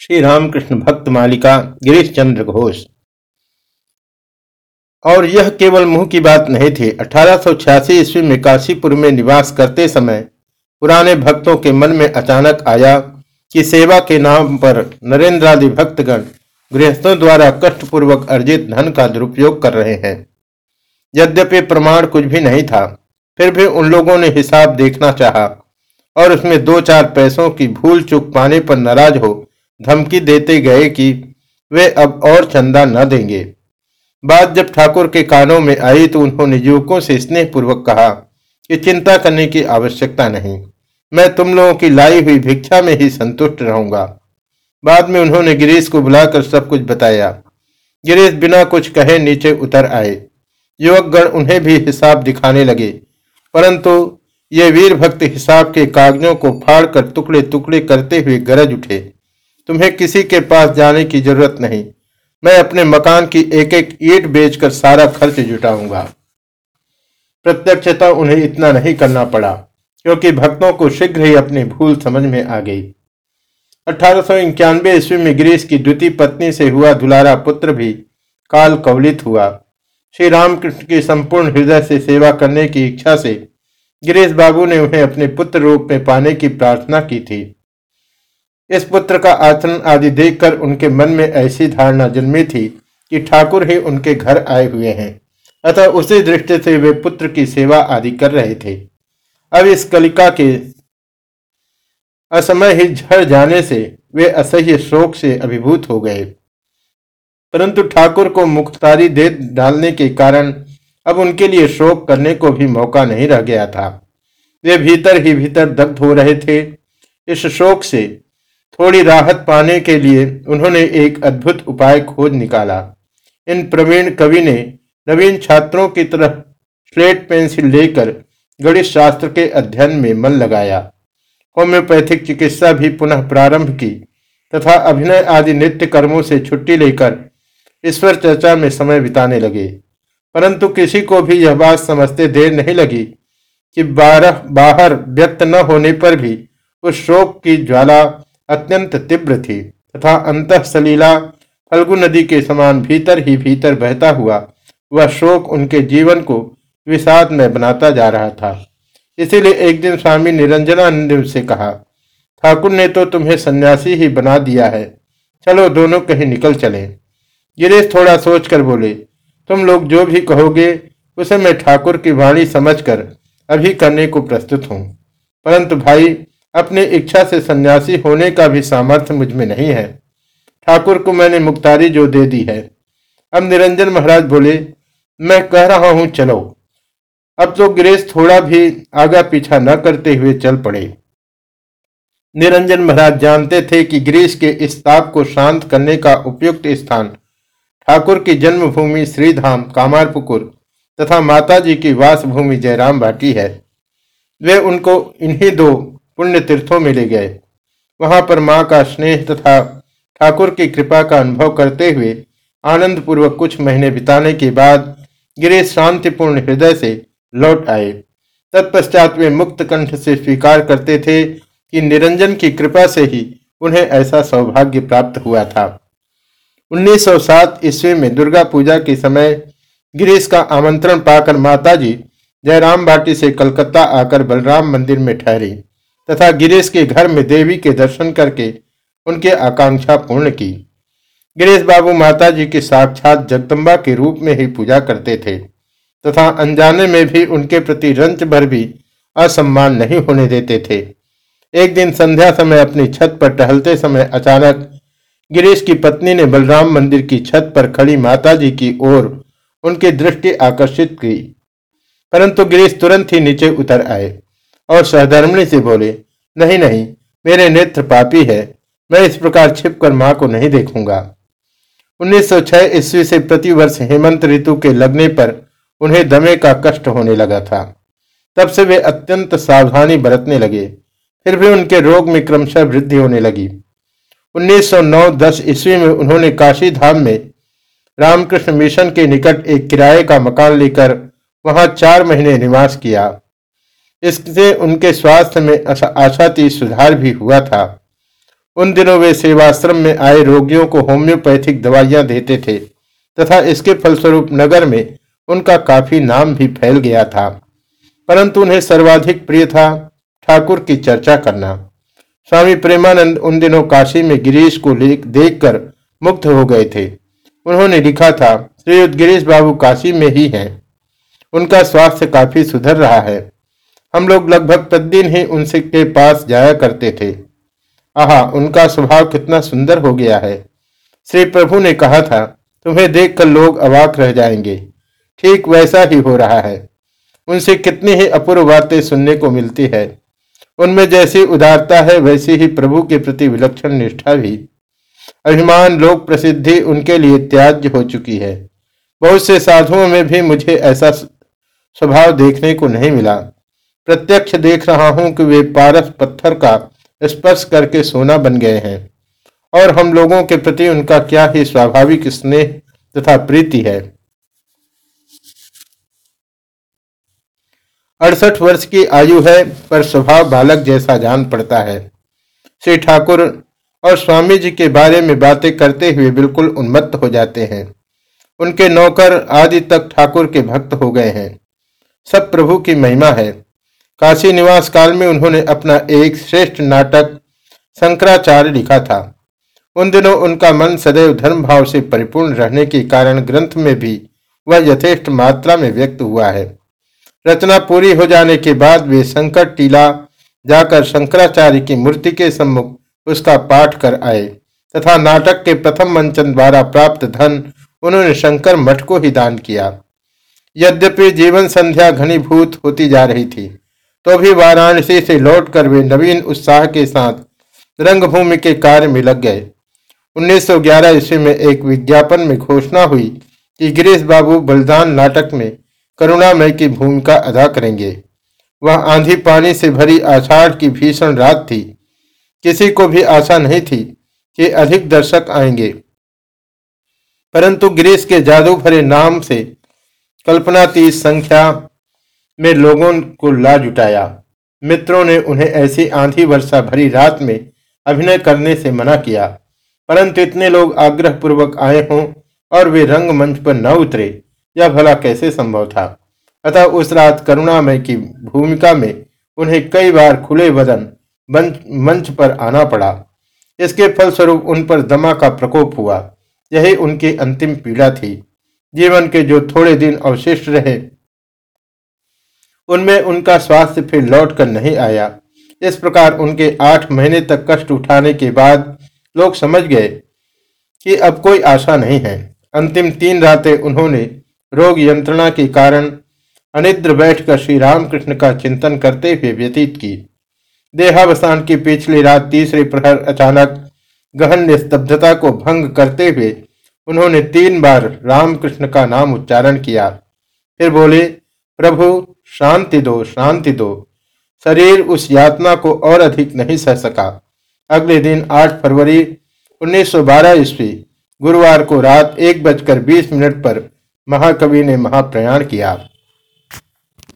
श्री रामकृष्ण भक्त मालिका गिरीश चंद्र घोष। और यह केवल मुँह की बात नहीं थी, अठारह ईस्वी में काशीपुर में निवास करते समय पुराने भक्तों के मन में अचानक आया कि सेवा के नाम पर नरेंद्र आदि भक्तगण गृहस्थों द्वारा कष्टपूर्वक अर्जित धन का दुरुपयोग कर रहे हैं। यद्यपि प्रमाण कुछ भी नहीं था, फिर भी उन लोगों ने हिसाब देखना चाहा और उसमें दो चार पैसों की भूल चूक पाने पर नाराज़ हो धमकी देते गए कि वे अब और चंदा न देंगे। बात जब ठाकुर के कानों में आई तो उन्होंने युवकों से स्नेह पूर्वक कहा कि चिंता करने की आवश्यकता नहीं। मैं तुम लोगों की लाई हुई भिक्षा में ही संतुष्ट रहूँगा। बाद में उन्होंने गिरीश को बुलाकर सब कुछ बताया। गिरीश बिना कुछ कहे नीचे उतर आए। युवक गण उन्हें भी हिसाब दिखाने लगे, परंतु ये वीर भक्त हिसाब के कागजों को फाड़कर टुकड़े टुकड़े करते हुए गरज उठे। तुम्हें किसी के पास जाने की ज़रूरत नहीं। मैं अपने मकान की एक एक ईट बेचकर सारा खर्च जुटाऊँगा। प्रत्यक्षता उन्हें इतना नहीं करना पड़ा, क्योंकि भक्तों को शीघ्र ही अपनी भूल समझ में आ गई। अठारह सौ इक्यानवे ईस्वी में गिरीश की द्वितीय पत्नी से हुआ दुलारा पुत्र भी काल कवलित हुआ। श्री रामकृष्ण की संपूर्ण हृदय से सेवा करने की इच्छा से गिरीश बाबू ने उन्हें अपने पुत्र रूप में पाने की प्रार्थना की थी। इस पुत्र का आचरण आदि देखकर उनके मन में ऐसी धारणा जन्मी थी कि ठाकुर ही उनके घर आए हुए हैं। अतः उसी दृष्टि से वे पुत्र की सेवा आदि कर रहे थे। अब इस कलिका के असमय ही झड़ जाने से वे असह्य शोक से अभिभूत हो गए। परंतु ठाकुर को मुख्तारी दे डालने के कारण अब उनके लिए शोक करने को भी मौका नहीं रह गया था। वे भीतर ही भीतर दग्ध हो रहे थे। इस शोक से थोड़ी राहत पाने के लिए उन्होंने एक अद्भुत उपाय खोज निकाला। इन प्रवीण कवि ने नवीन छात्रों की तरह स्लेट पेंसिल लेकर गणित शास्त्र के अध्ययन में मन लगाया। होम्योपैथिक चिकित्सा भी पुनः प्रारंभ की तथा अभिनय आदि नित्य कर्मों से छुट्टी लेकर ईश्वर चर्चा में समय बिताने लगे। परंतु किसी को भी यह बात समझते देर नहीं लगी कि बारह बाहर व्यक्त न होने पर भी उस शोक की ज्वाला अत्यंत तीव्र थी, तथा अंत सलीला फल्गु नदी के समान भीतर ही भीतर बहता हुआ, वह शोक उनके जीवन को विषाद में बनाता जा रहा था। इसीलिए एक दिन स्वामी निरंजनानंद से कहा, ठाकुर ने तो तुम्हें सन्यासी ही बना दिया है, चलो दोनों कहीं निकल चले। गिरीश थोड़ा सोचकर बोले, तुम लोग जो भी कहोगे, उसे मैं ठाकुर की वाणी समझकर अभी करने को प्रस्तुत हूँ। परंतु भाई अपनी इच्छा से सन्यासी होने का भी सामर्थ्य मुझमें नहीं है। ठाकुर को मैंने मुख्तारी जो दे दी है। अब निरंजन महाराज बोले, मैं कह रहा हूँ, चलो। अब तो गिरीश थोड़ा भी आगा पीछा न करते हुए चल पड़े। निरंजन महाराज जानते थे कि गिरीश के इस ताप को शांत करने का उपयुक्त स्थान ठाकुर की जन्मभूमि श्रीधाम, कामारपुकुर तथा माताजी की वासभूमि जयराम भाटी है। वे उनको इन्हीं दो पुण्य तीर्थों में ले गए। वहाँ पर माँ का स्नेह तथा ठाकुर की कृपा का अनुभव करते हुए आनंद पूर्वक कुछ महीने बिताने के बाद गिरीश शांतिपूर्ण हृदय से लौट आए। तत्पश्चात वे मुक्त कंठ से स्वीकार करते थे कि निरंजन की कृपा से ही उन्हें ऐसा सौभाग्य प्राप्त हुआ था। 1907 ईस्वी में दुर्गा पूजा के समय गिरीश का आमंत्रण पाकर माताजी जयराम बाटी से कलकत्ता आकर बलराम मंदिर में ठहरी। तथा गिरीश के घर में देवी के दर्शन करके उनकी आकांक्षा पूर्ण की। गिरीश बाबू माता जी की साक्षात जगदम्बा के रूप में ही पूजा करते थे, तथा अनजाने में भी उनके प्रति रंच भर भी असम्मान नहीं होने देते थे। एक दिन संध्या समय अपनी छत पर टहलते समय अचानक गिरीश की पत्नी ने बलराम मंदिर की छत पर खड़ी माता जी की ओर उनकी दृष्टि आकर्षित की, परंतु गिरीश तुरंत ही नीचे उतर आए और सहधर्मणी से बोले नहीं नहीं, मेरे नेत्र पापी है। मैं इस प्रकार छिपकर माँ को नहीं देखूँगा। 1906 ईस्वी से प्रतिवर्ष हेमंत ऋतु के लगने पर उन्हें दमे का कष्ट होने लगा था। तब से वे अत्यंत सावधानी बरतने लगे। फिर भी उनके रोग में क्रमशः वृद्धि होने लगी। 1909-10 ईस्वी में उन्होंने काशी धाम में रामकृष्ण मिशन के निकट एक किराए का मकान लेकर वहाँ चार महीने निवास किया। इससे उनके स्वास्थ्य में आशाती सुधार भी हुआ था। उन दिनों वे सेवाश्रम में आए रोगियों को होम्योपैथिक दवाइयाँ देते थे तथा इसके फलस्वरूप नगर में उनका काफ़ी नाम भी फैल गया था। परंतु उन्हें सर्वाधिक प्रिय था ठाकुर की चर्चा करना। स्वामी प्रेमानंद उन दिनों काशी में गिरीश को देखकर मुक्त हो गए थे। उन्होंने लिखा था श्रीयुद्ध गिरीश बाबू काशी में ही हैं। उनका स्वास्थ्य काफ़ी सुधर रहा है। हम लोग लगभग प्रतिदिन ही उनसे के पास जाया करते थे। आहा, उनका स्वभाव कितना सुंदर हो गया है। श्री प्रभु ने कहा था, तुम्हें देखकर लोग अवाक रह जाएँगे। ठीक वैसा ही हो रहा है। उनसे कितनी ही अपूर्व बातें सुनने को मिलती है। उनमें जैसी उदारता है, वैसी ही प्रभु के प्रति विलक्षण निष्ठा भी। अभिमान, लोक प्रसिद्धि उनके लिए त्याज्य हो चुकी है। बहुत से साधुओं में भी मुझे ऐसा स्वभाव देखने को नहीं मिला। प्रत्यक्ष देख रहा हूँ कि वे पारस पत्थर का स्पर्श करके सोना बन गए हैं। और हम लोगों के प्रति उनका क्या ही स्वाभाविक स्नेह तथा प्रीति है। अड़सठ वर्ष की आयु है, पर स्वभाव बालक जैसा जान पड़ता है। श्री ठाकुर और स्वामी जी के बारे में बातें करते हुए बिल्कुल उन्मत्त हो जाते हैं। उनके नौकर आदि तक ठाकुर के भक्त हो गए हैं। सब प्रभु की महिमा है। काशी निवास काल में उन्होंने अपना एक श्रेष्ठ नाटक शंकराचार्य लिखा था। उन दिनों उनका मन सदैव धर्म भाव से परिपूर्ण रहने के कारण ग्रंथ में भी वह यथेष्ट मात्रा में व्यक्त हुआ है। रचना पूरी हो जाने के बाद वे संकट टीला जाकर शंकराचार्य की मूर्ति के सम्मुख उसका पाठ कर आए तथा नाटक के प्रथम मंचन द्वारा प्राप्त धन उन्होंने शंकर मठ को ही दान किया। यद्यपि जीवन संध्या घनीभूत होती जा रही थी तो भी वाराणसी से लौटकर वे नवीन उत्साह के साथ रंगभूमि के कार्य में लग गए। 1911 ईस्वी में एक विज्ञापन में घोषणा हुई कि गिरीश बाबू बलिदान नाटक में करुणामय की भूमिका अदा करेंगे। वह आंधी पानी से भरी आषाढ़ की भीषण रात थी। किसी को भी आशा नहीं थी कि अधिक दर्शक आएँगे। परंतु गिरीश के जादू भरे नाम से कल्पनातीत संख्या में लोगों को ला जुटाया मित्रों ने उन्हें ऐसी आंधी वर्षा भरी रात में अभिनय करने से मना किया। परंतु इतने लोग आग्रह पूर्वक आए हों और वे रंग मंच पर न उतरे, यह भला कैसे संभव था? अतः उस रात करुणामय की भूमिका में उन्हें कई बार खुले बदन मंच पर आना पड़ा। इसके फलस्वरूप उन पर दमा का प्रकोप हुआ। यही उनकी अंतिम पीड़ा थी। जीवन के जो थोड़े दिन अवशिष्ट रहे उनमें उनका स्वास्थ्य फिर लौट कर नहीं आया। इस प्रकार उनके आठ महीने तक कष्ट उठाने के बाद लोग समझ गए कि अब कोई आशा नहीं है। अंतिम तीन रातें उन्होंने रोग यंत्रणा के कारण अनिद्र बैठकर श्री रामकृष्ण का चिंतन करते हुए व्यतीत की। देहावसान की पिछली रात तीसरे प्रहर अचानक गहन निस्तब्धता को भंग करते हुए उन्होंने तीन बार रामकृष्ण का नाम उच्चारण किया। फिर बोले प्रभु, शांति दो शांति दो। शरीर उस यातना को और अधिक नहीं सह सका। अगले दिन 8 फरवरी 1912 ईस्वी, गुरुवार को रात एक बजकर बीस मिनट पर महाकवि ने महाप्रयाण किया।